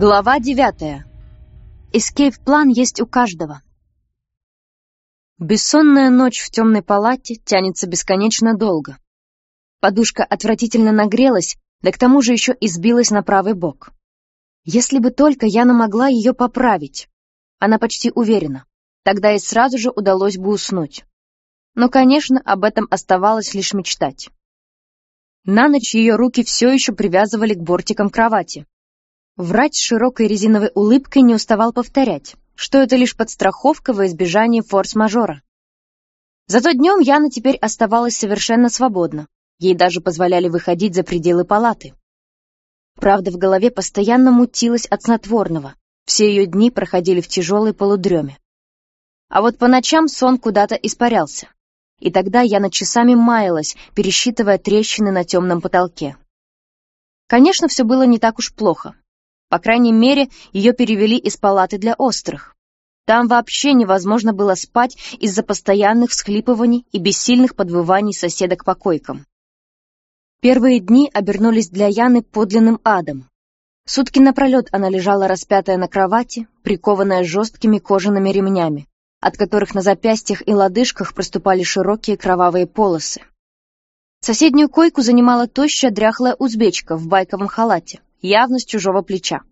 Глава девятая. Эскейп-план есть у каждого. Бессонная ночь в темной палате тянется бесконечно долго. Подушка отвратительно нагрелась, да к тому же еще избилась на правый бок. Если бы только Яна могла ее поправить. Она почти уверена. Тогда и сразу же удалось бы уснуть. Но, конечно, об этом оставалось лишь мечтать. На ночь ее руки все еще привязывали к бортикам кровати. Врач с широкой резиновой улыбкой не уставал повторять, что это лишь подстраховка во избежание форс-мажора. Зато днем Яна теперь оставалась совершенно свободна. Ей даже позволяли выходить за пределы палаты. Правда, в голове постоянно мутилась от снотворного. Все ее дни проходили в тяжелой полудреме. А вот по ночам сон куда-то испарялся. И тогда Яна часами маялась, пересчитывая трещины на темном потолке. Конечно, все было не так уж плохо. По крайней мере, ее перевели из палаты для острых. Там вообще невозможно было спать из-за постоянных всхлипываний и бессильных подвываний соседок по койкам. Первые дни обернулись для Яны подлинным адом. Сутки напролет она лежала распятая на кровати, прикованная жесткими кожаными ремнями, от которых на запястьях и лодыжках проступали широкие кровавые полосы. Соседнюю койку занимала тощая дряхлая узбечка в байковом халате явно с чужого плеча.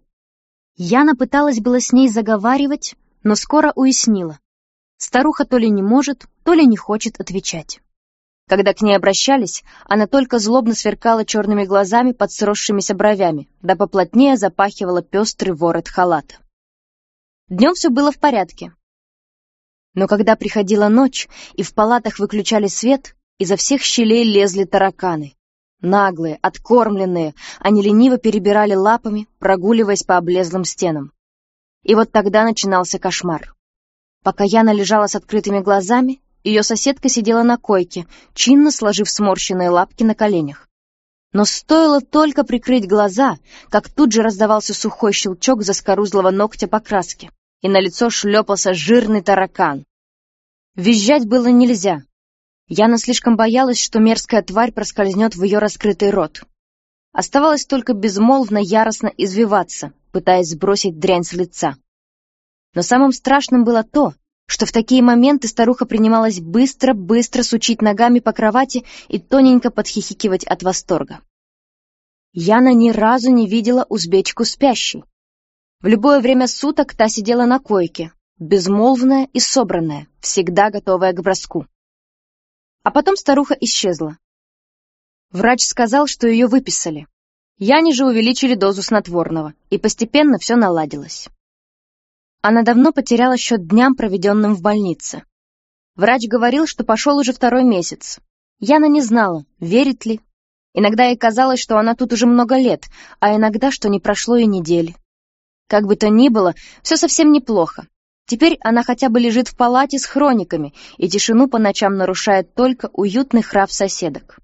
Яна пыталась было с ней заговаривать, но скоро уяснила. Старуха то ли не может, то ли не хочет отвечать. Когда к ней обращались, она только злобно сверкала черными глазами под сросшимися бровями, да поплотнее запахивала пестрый ворот халата. Днем все было в порядке. Но когда приходила ночь, и в палатах выключали свет, изо всех щелей лезли тараканы. Наглые, откормленные, они лениво перебирали лапами, прогуливаясь по облезлым стенам. И вот тогда начинался кошмар. Пока Яна лежала с открытыми глазами, ее соседка сидела на койке, чинно сложив сморщенные лапки на коленях. Но стоило только прикрыть глаза, как тут же раздавался сухой щелчок заскорузлого ногтя покраски, и на лицо шлепался жирный таракан. Визжать было нельзя, Яна слишком боялась, что мерзкая тварь проскользнет в ее раскрытый рот. Оставалось только безмолвно яростно извиваться, пытаясь сбросить дрянь с лица. Но самым страшным было то, что в такие моменты старуха принималась быстро-быстро сучить ногами по кровати и тоненько подхихикивать от восторга. Яна ни разу не видела узбечку спящей. В любое время суток та сидела на койке, безмолвная и собранная, всегда готовая к броску. А потом старуха исчезла. Врач сказал, что ее выписали. Яне же увеличили дозу снотворного, и постепенно все наладилось. Она давно потеряла счет дням, проведенным в больнице. Врач говорил, что пошел уже второй месяц. Яна не знала, верит ли. Иногда ей казалось, что она тут уже много лет, а иногда, что не прошло и недели. Как бы то ни было, все совсем неплохо. Теперь она хотя бы лежит в палате с хрониками, и тишину по ночам нарушает только уютный храп соседок.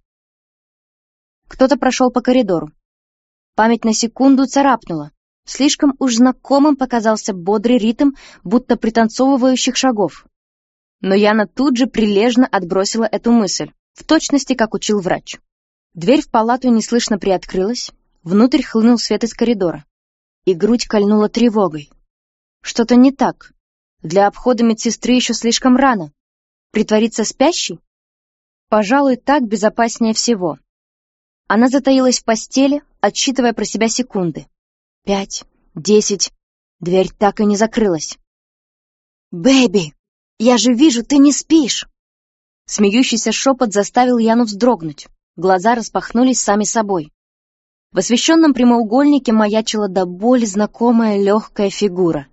Кто-то прошел по коридору. Память на секунду царапнула. Слишком уж знакомым показался бодрый ритм, будто пританцовывающих шагов. Но Яна тут же прилежно отбросила эту мысль, в точности, как учил врач. Дверь в палату неслышно приоткрылась, внутрь хлынул свет из коридора. И грудь кольнула тревогой. Что-то не так. Для обхода медсестры еще слишком рано. Притвориться спящей? Пожалуй, так безопаснее всего. Она затаилась в постели, отсчитывая про себя секунды. Пять, десять. Дверь так и не закрылась. «Бэби, я же вижу, ты не спишь!» Смеющийся шепот заставил Яну вздрогнуть. Глаза распахнулись сами собой. В освещенном прямоугольнике маячила до боли знакомая легкая фигура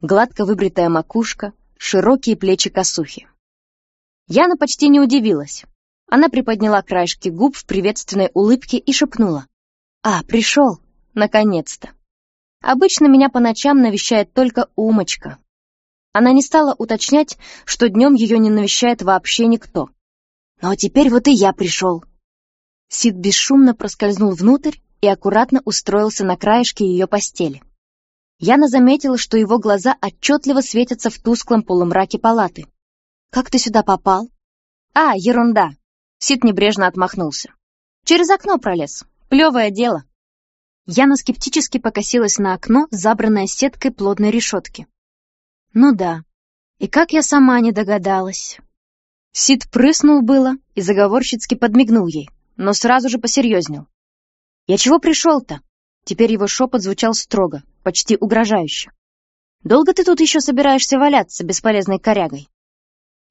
гладко выбритая макушка, широкие плечи косухи. Яна почти не удивилась. Она приподняла краешки губ в приветственной улыбке и шепнула. «А, пришел! Наконец-то! Обычно меня по ночам навещает только Умочка». Она не стала уточнять, что днем ее не навещает вообще никто. «Ну а теперь вот и я пришел». Сид бесшумно проскользнул внутрь и аккуратно устроился на краешке ее постели. Яна заметила, что его глаза отчетливо светятся в тусклом полумраке палаты. «Как ты сюда попал?» «А, ерунда!» Сид небрежно отмахнулся. «Через окно пролез. Плевое дело». Яна скептически покосилась на окно, забранное сеткой плотной решетки. Ну да, и как я сама не догадалась. Сид прыснул было и заговорщицки подмигнул ей, но сразу же посерьезнел. «Я чего пришел-то?» Теперь его шепот звучал строго, почти угрожающе. «Долго ты тут еще собираешься валяться бесполезной корягой?»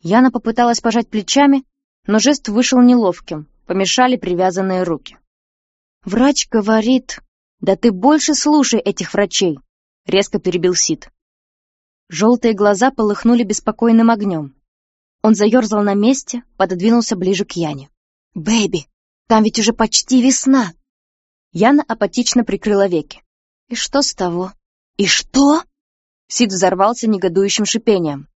Яна попыталась пожать плечами, но жест вышел неловким, помешали привязанные руки. «Врач говорит...» «Да ты больше слушай этих врачей!» — резко перебил Сид. Желтые глаза полыхнули беспокойным огнем. Он заерзал на месте, пододвинулся ближе к Яне. «Бэйби, там ведь уже почти весна!» Яна апатично прикрыла веки. «И что с того?» «И что?» Сид взорвался негодующим шипением.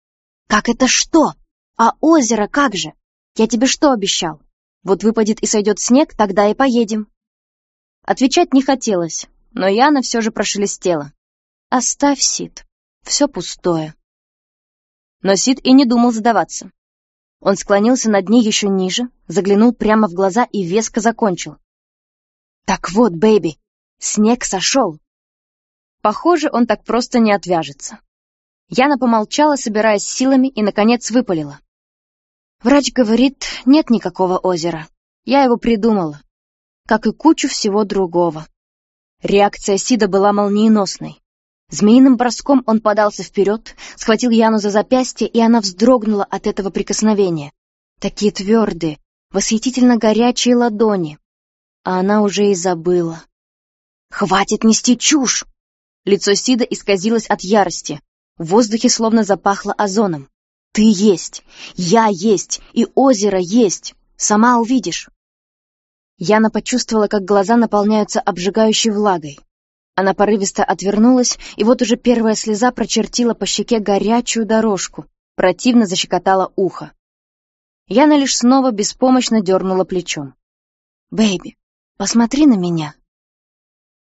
«Как это что? А озеро как же? Я тебе что обещал? Вот выпадет и сойдет снег, тогда и поедем». Отвечать не хотелось, но Яна все же прошелестела. «Оставь, Сид, все пустое». Но Сид и не думал сдаваться. Он склонился над ней еще ниже, заглянул прямо в глаза и веско закончил. «Так вот, baby, снег сошел!» Похоже, он так просто не отвяжется. Яна помолчала, собираясь силами, и, наконец, выпалила. «Врач говорит, нет никакого озера. Я его придумала. Как и кучу всего другого». Реакция Сида была молниеносной. Змеиным броском он подался вперед, схватил Яну за запястье, и она вздрогнула от этого прикосновения. Такие твердые, восхитительно горячие ладони. А она уже и забыла. «Хватит нести чушь!» Лицо Сида исказилось от ярости. В воздухе словно запахло озоном. «Ты есть! Я есть! И озеро есть! Сама увидишь!» Яна почувствовала, как глаза наполняются обжигающей влагой. Она порывисто отвернулась, и вот уже первая слеза прочертила по щеке горячую дорожку, противно защекотала ухо. Яна лишь снова беспомощно дернула плечом. «Бэйби, посмотри на меня!»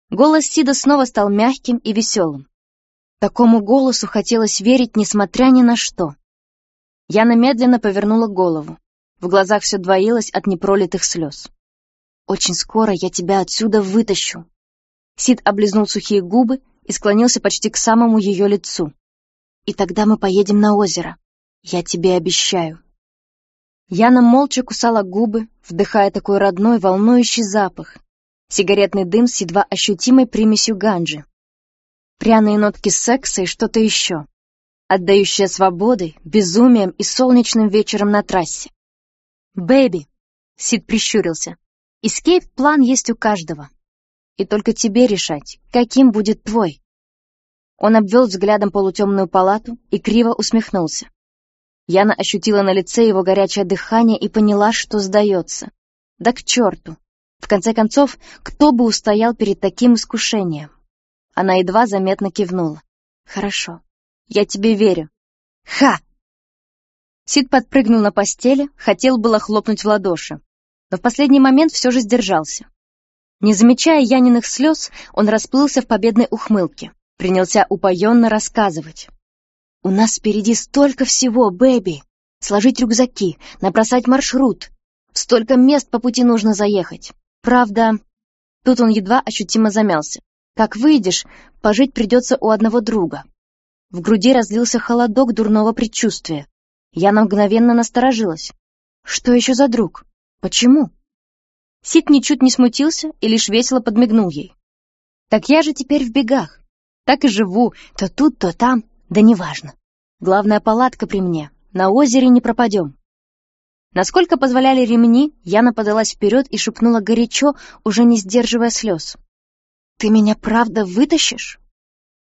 Голос Сида снова стал мягким и веселым. Такому голосу хотелось верить, несмотря ни на что. Яна медленно повернула голову. В глазах все двоилось от непролитых слез. «Очень скоро я тебя отсюда вытащу», Сид облизнул сухие губы и склонился почти к самому ее лицу. «И тогда мы поедем на озеро. Я тебе обещаю». Яна молча кусала губы, вдыхая такой родной, волнующий запах. Сигаретный дым с едва ощутимой примесью ганджи. Пряные нотки секса и что-то еще. Отдающая свободой, безумием и солнечным вечером на трассе. «Бэби!» — Сид прищурился. «Эскейп-план есть у каждого. И только тебе решать, каким будет твой. Он обвел взглядом полутемную палату и криво усмехнулся. Яна ощутила на лице его горячее дыхание и поняла, что сдается. Да к черту! В конце концов, кто бы устоял перед таким искушением? Она едва заметно кивнула. «Хорошо. Я тебе верю». «Ха!» Сид подпрыгнул на постели, хотел было хлопнуть в ладоши, но в последний момент все же сдержался. Не замечая Яниных слез, он расплылся в победной ухмылке, принялся упоенно рассказывать. «У нас впереди столько всего, Бэби! Сложить рюкзаки, набросать маршрут. Столько мест по пути нужно заехать. Правда...» Тут он едва ощутимо замялся. «Как выйдешь, пожить придется у одного друга». В груди разлился холодок дурного предчувствия. Яна мгновенно насторожилась. «Что еще за друг? Почему?» Сид ничуть не смутился и лишь весело подмигнул ей. «Так я же теперь в бегах. Так и живу, то тут, то там, да неважно. Главная палатка при мне, на озере не пропадем». Насколько позволяли ремни, Яна подалась вперед и шепнула горячо, уже не сдерживая слез. «Ты меня правда вытащишь?»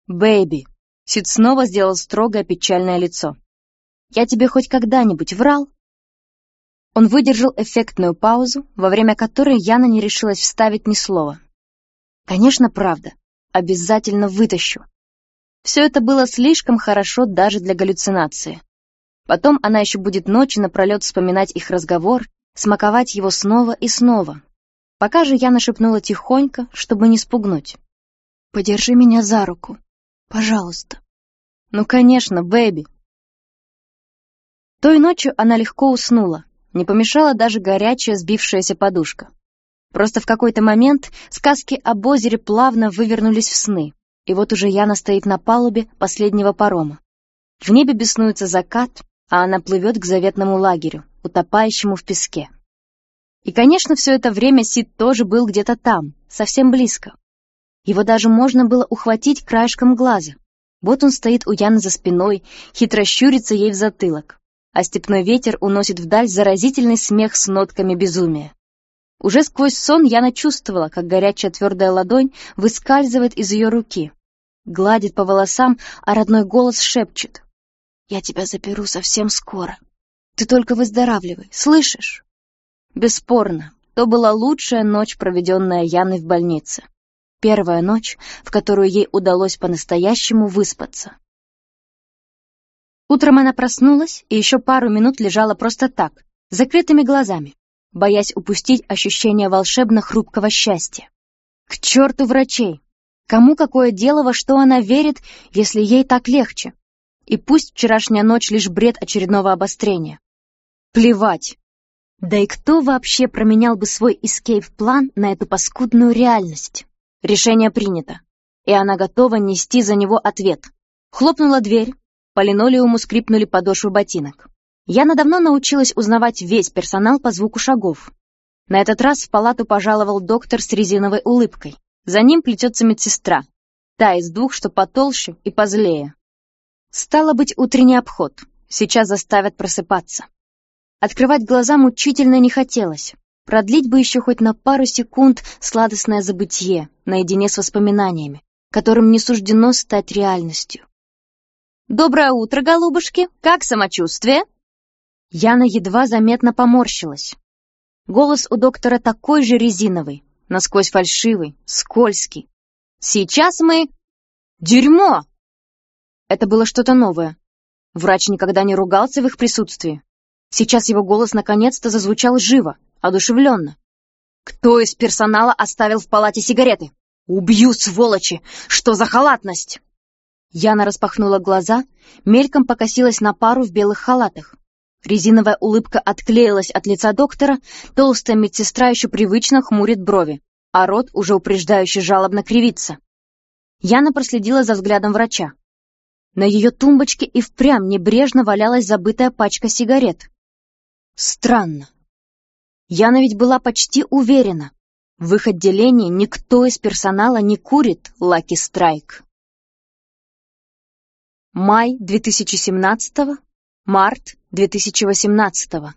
«Бэйби!» Сид снова сделал строгое печальное лицо. «Я тебе хоть когда-нибудь врал?» Он выдержал эффектную паузу, во время которой Яна не решилась вставить ни слова. «Конечно, правда. Обязательно вытащу». Все это было слишком хорошо даже для галлюцинации. Потом она еще будет ночи напролет вспоминать их разговор, смаковать его снова и снова. Пока же Яна шепнула тихонько, чтобы не спугнуть. «Подержи меня за руку. Пожалуйста». «Ну, конечно, бэби». Той ночью она легко уснула, не помешала даже горячая сбившаяся подушка. Просто в какой-то момент сказки об озере плавно вывернулись в сны, и вот уже Яна стоит на палубе последнего парома. В небе беснуется закат, а она плывет к заветному лагерю, утопающему в песке. И, конечно, все это время Сид тоже был где-то там, совсем близко. Его даже можно было ухватить краешком глаза. Вот он стоит у Яны за спиной, хитро щурится ей в затылок, а степной ветер уносит вдаль заразительный смех с нотками безумия. Уже сквозь сон Яна чувствовала, как горячая твердая ладонь выскальзывает из ее руки, гладит по волосам, а родной голос шепчет. «Я тебя заберу совсем скоро. Ты только выздоравливай, слышишь?» Бесспорно, то была лучшая ночь, проведенная Яной в больнице. Первая ночь, в которую ей удалось по-настоящему выспаться. Утром она проснулась и еще пару минут лежала просто так, закрытыми глазами, боясь упустить ощущение волшебно хрупкого счастья. К черту врачей! Кому какое дело, во что она верит, если ей так легче? И пусть вчерашняя ночь лишь бред очередного обострения. Плевать! Да и кто вообще променял бы свой эскейп-план на эту паскудную реальность? Решение принято, и она готова нести за него ответ. Хлопнула дверь, по линолеуму скрипнули подошвы ботинок. Яна давно научилась узнавать весь персонал по звуку шагов. На этот раз в палату пожаловал доктор с резиновой улыбкой. За ним плетется медсестра, та из двух, что потолще и позлее. Стало быть, утренний обход. Сейчас заставят просыпаться. Открывать глаза мучительно не хотелось. Продлить бы еще хоть на пару секунд сладостное забытье наедине с воспоминаниями, которым не суждено стать реальностью. «Доброе утро, голубушки! Как самочувствие?» Яна едва заметно поморщилась. Голос у доктора такой же резиновый, насквозь фальшивый, скользкий. «Сейчас мы...» «Дерьмо!» Это было что-то новое. Врач никогда не ругался в их присутствии. Сейчас его голос наконец-то зазвучал живо, одушевленно. «Кто из персонала оставил в палате сигареты? Убью, сволочи! Что за халатность?» Яна распахнула глаза, мельком покосилась на пару в белых халатах. Резиновая улыбка отклеилась от лица доктора, толстая медсестра еще привычно хмурит брови, а рот уже упреждающе жалобно кривится. Яна проследила за взглядом врача. На ее тумбочке и впрямь небрежно валялась забытая пачка сигарет. Странно. Яна ведь была почти уверена. В их отделении никто из персонала не курит Лаки Страйк. Май 2017 март 2018